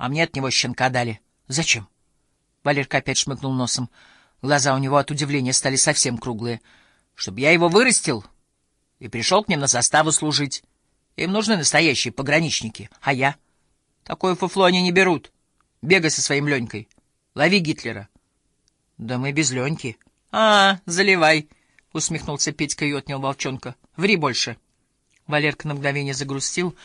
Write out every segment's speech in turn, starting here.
А мне от него щенка дали. Зачем? Валерка опять шмыгнул носом. Глаза у него от удивления стали совсем круглые. Чтобы я его вырастил и пришел к ним на заставу служить. Им нужны настоящие пограничники. А я? Такое фуфло они не берут. Бегай со своим Ленькой. Лови Гитлера. Да мы без Леньки. А, заливай, — усмехнулся Петька и отнял волчонка. Ври больше. Валерка на мгновение загрустил,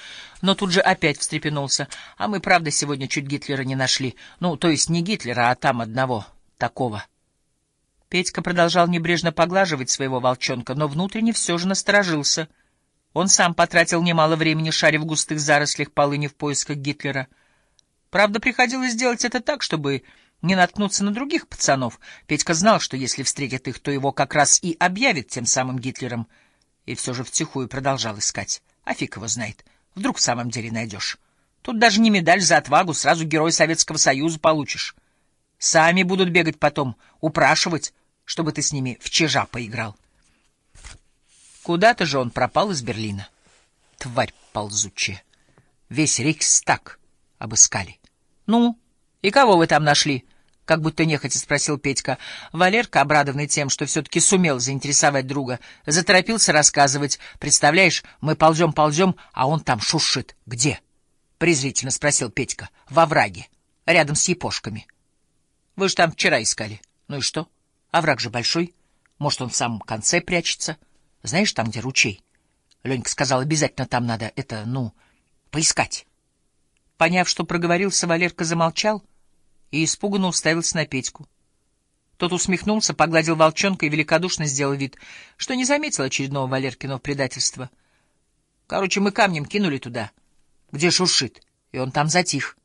но тут же опять встрепенулся. А мы, правда, сегодня чуть Гитлера не нашли. Ну, то есть не Гитлера, а там одного, такого. Петька продолжал небрежно поглаживать своего волчонка, но внутренне все же насторожился. Он сам потратил немало времени, шаря в густых зарослях полыни в поисках Гитлера. Правда, приходилось делать это так, чтобы не наткнуться на других пацанов. Петька знал, что если встретит их, то его как раз и объявит тем самым Гитлером — и все же втихую продолжал искать. А фиг его знает. Вдруг в самом деле найдешь. Тут даже не медаль за отвагу, сразу герой Советского Союза получишь. Сами будут бегать потом, упрашивать, чтобы ты с ними в чижа поиграл. Куда-то же он пропал из Берлина. Тварь ползучая. Весь Рейхстаг обыскали. — Ну, и кого вы там нашли? — как будто нехотя спросил Петька. Валерка, обрадованный тем, что все-таки сумел заинтересовать друга, заторопился рассказывать. «Представляешь, мы ползем-ползем, а он там шушит. Где?» — презрительно спросил Петька. «Во враге, рядом с епошками». «Вы же там вчера искали. Ну и что? А же большой. Может, он в самом конце прячется. Знаешь, там, где ручей?» Ленька сказал, обязательно там надо это, ну, поискать. Поняв, что проговорился, Валерка замолчал — и испуганно уставился на Петьку. Тот усмехнулся, погладил волчонка и великодушно сделал вид, что не заметил очередного Валеркиного предательства. Короче, мы камнем кинули туда, где шуршит, и он там затих.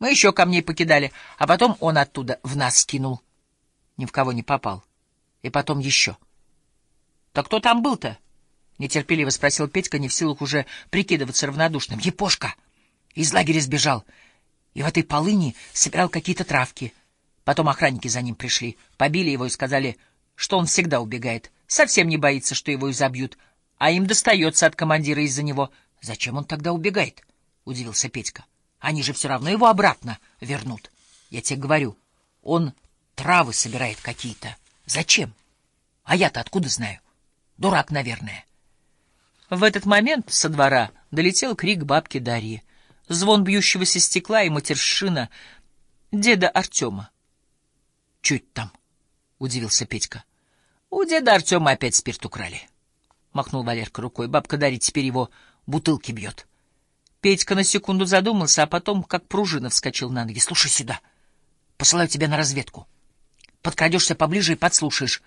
Мы еще камней покидали, а потом он оттуда в нас кинул. Ни в кого не попал. И потом еще. — Так кто там был-то? — нетерпеливо спросил Петька, не в силах уже прикидываться равнодушным. — Епошка! Из лагеря сбежал и в этой полыни собирал какие-то травки. Потом охранники за ним пришли, побили его и сказали, что он всегда убегает, совсем не боится, что его изобьют, а им достается от командира из-за него. — Зачем он тогда убегает? — удивился Петька. — Они же все равно его обратно вернут. Я тебе говорю, он травы собирает какие-то. Зачем? А я-то откуда знаю? Дурак, наверное. В этот момент со двора долетел крик бабки Дарьи звон бьющегося стекла и матершина деда Артема. — Чуть там? — удивился Петька. — У деда Артема опять спирт украли. — махнул Валерка рукой. Бабка Дарья теперь его бутылки бьет. Петька на секунду задумался, а потом, как пружина, вскочил на ноги. — Слушай сюда. Посылаю тебя на разведку. Подкрадешься поближе и подслушаешь.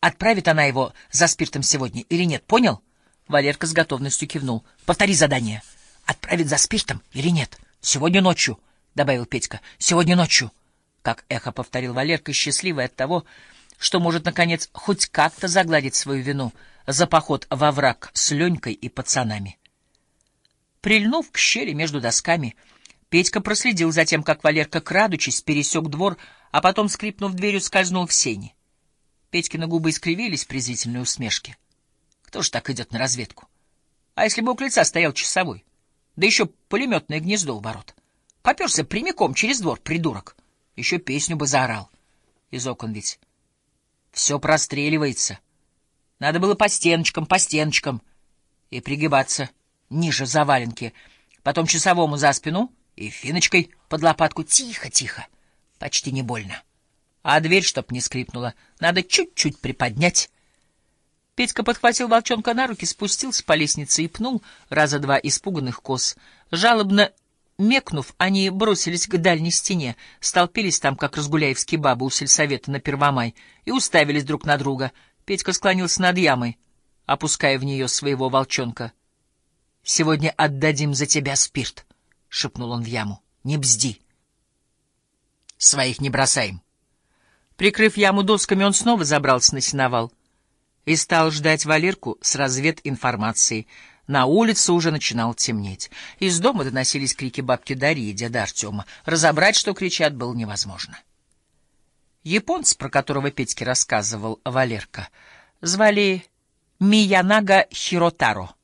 Отправит она его за спиртом сегодня или нет, понял? Валерка с готовностью кивнул. — Повтори задание. — Отправить за спиртом или нет? Сегодня ночью, — добавил Петька. Сегодня ночью. Как эхо повторил Валерка, счастливый от того, что может, наконец, хоть как-то загладить свою вину за поход во враг с Ленькой и пацанами. Прильнув к щели между досками, Петька проследил за тем, как Валерка, крадучись, пересек двор, а потом, скрипнув дверью, скользнул в сени. Петькины губы искривились в презрительной усмешке. Кто ж так идет на разведку? А если бы у крыльца стоял часовой? Да еще пулеметное гнездо у ворот. Поперся прямиком через двор, придурок. Еще песню бы заорал. Из окон ведь все простреливается. Надо было по стеночкам, по стеночкам. И пригибаться ниже заваленки. Потом часовому за спину и финочкой под лопатку. Тихо, тихо. Почти не больно. А дверь, чтоб не скрипнула, надо чуть-чуть приподнять. Петька подхватил волчонка на руки, спустился по лестнице и пнул раза два испуганных коз. Жалобно мекнув, они бросились к дальней стене, столпились там, как разгуляевские бабы у сельсовета на Первомай, и уставились друг на друга. Петька склонился над ямой, опуская в нее своего волчонка. — Сегодня отдадим за тебя спирт, — шепнул он в яму. — Не бзди. — Своих не бросаем. Прикрыв яму досками, он снова забрался на сеновал и стал ждать Валерку с развединформацией. На улице уже начинал темнеть. Из дома доносились крики бабки Дарьи и деда Артема. Разобрать, что кричат, было невозможно. Японец, про которого Петьке рассказывал Валерка, звали Миянага Хиротаро.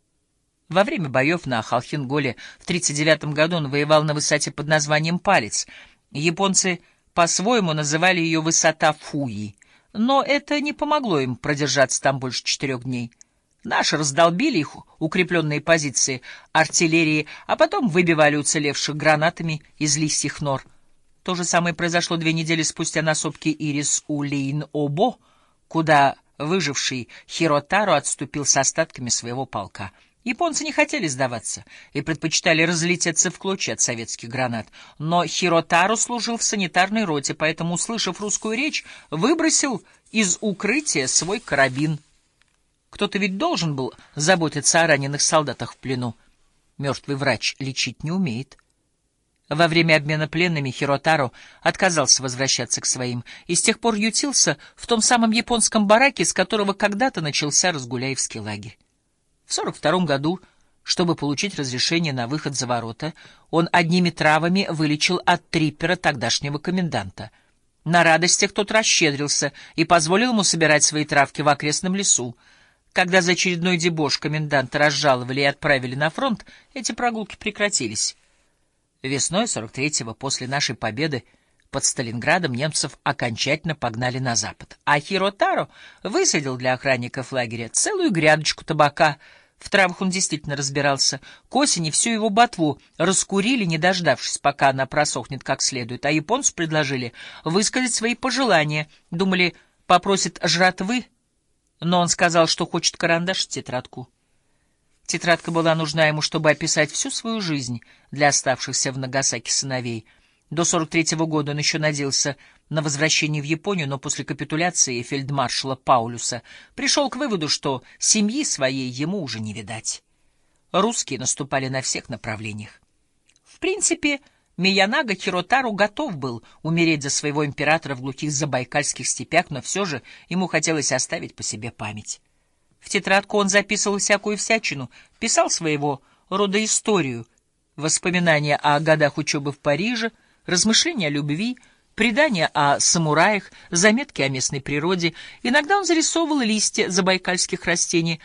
Во время боев на Халхинголе в 1939 году он воевал на высоте под названием Палец. Японцы по-своему называли ее «высота Фуи», но это не помогло им продержаться там больше четырех дней. Наши раздолбили их укрепленные позиции артиллерии, а потом выбивали уцелевших гранатами из листьев нор. То же самое произошло две недели спустя на сопке Ирис у Лейн-Обо, куда выживший Хиротаро отступил с остатками своего полка. Японцы не хотели сдаваться и предпочитали разлететься в клочья от советских гранат. Но Хиротару служил в санитарной роте, поэтому, услышав русскую речь, выбросил из укрытия свой карабин. Кто-то ведь должен был заботиться о раненых солдатах в плену. Мертвый врач лечить не умеет. Во время обмена пленными Хиротаро отказался возвращаться к своим и с тех пор ютился в том самом японском бараке, с которого когда-то начался Разгуляевский лагерь. В 42 году, чтобы получить разрешение на выход за ворота, он одними травами вылечил от триппера тогдашнего коменданта. На радостях тот расщедрился и позволил ему собирать свои травки в окрестном лесу. Когда за очередной дебош коменданта разжаловали и отправили на фронт, эти прогулки прекратились. Весной 43-го, после нашей победы под Сталинградом, немцев окончательно погнали на запад. А Хиротаро высадил для охранников лагеря целую грядочку табака. В травах он действительно разбирался. К осени всю его ботву раскурили, не дождавшись, пока она просохнет как следует. А японцу предложили высказать свои пожелания. Думали, попросит жратвы, но он сказал, что хочет карандаш и тетрадку. Тетрадка была нужна ему, чтобы описать всю свою жизнь для оставшихся в Нагасаки сыновей. До 43-го года он еще надеялся на возвращение в Японию, но после капитуляции фельдмаршала Паулюса пришел к выводу, что семьи своей ему уже не видать. Русские наступали на всех направлениях. В принципе, Миянага Хиротару готов был умереть за своего императора в глухих забайкальских степях, но все же ему хотелось оставить по себе память. В тетрадку он записывал всякую всячину, писал своего рода историю, воспоминания о годах учебы в Париже, размышления о любви, предания о самураях, заметки о местной природе. Иногда он зарисовывал листья забайкальских растений,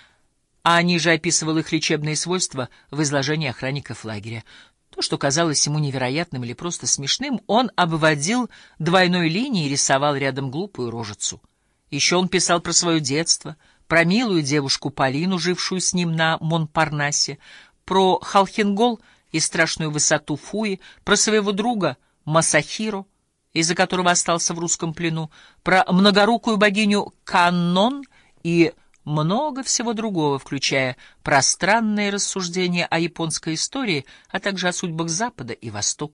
а ниже описывал их лечебные свойства в изложении охранников лагеря. То, что казалось ему невероятным или просто смешным, он обводил двойной линией и рисовал рядом глупую рожицу. Еще он писал про свое детство — про милую девушку Полину, жившую с ним на Монпарнасе, про Халхингол и страшную высоту Фуи, про своего друга Масахиро, из-за которого остался в русском плену, про многорукую богиню Каннон и много всего другого, включая пространные рассуждения о японской истории, а также о судьбах Запада и Востока.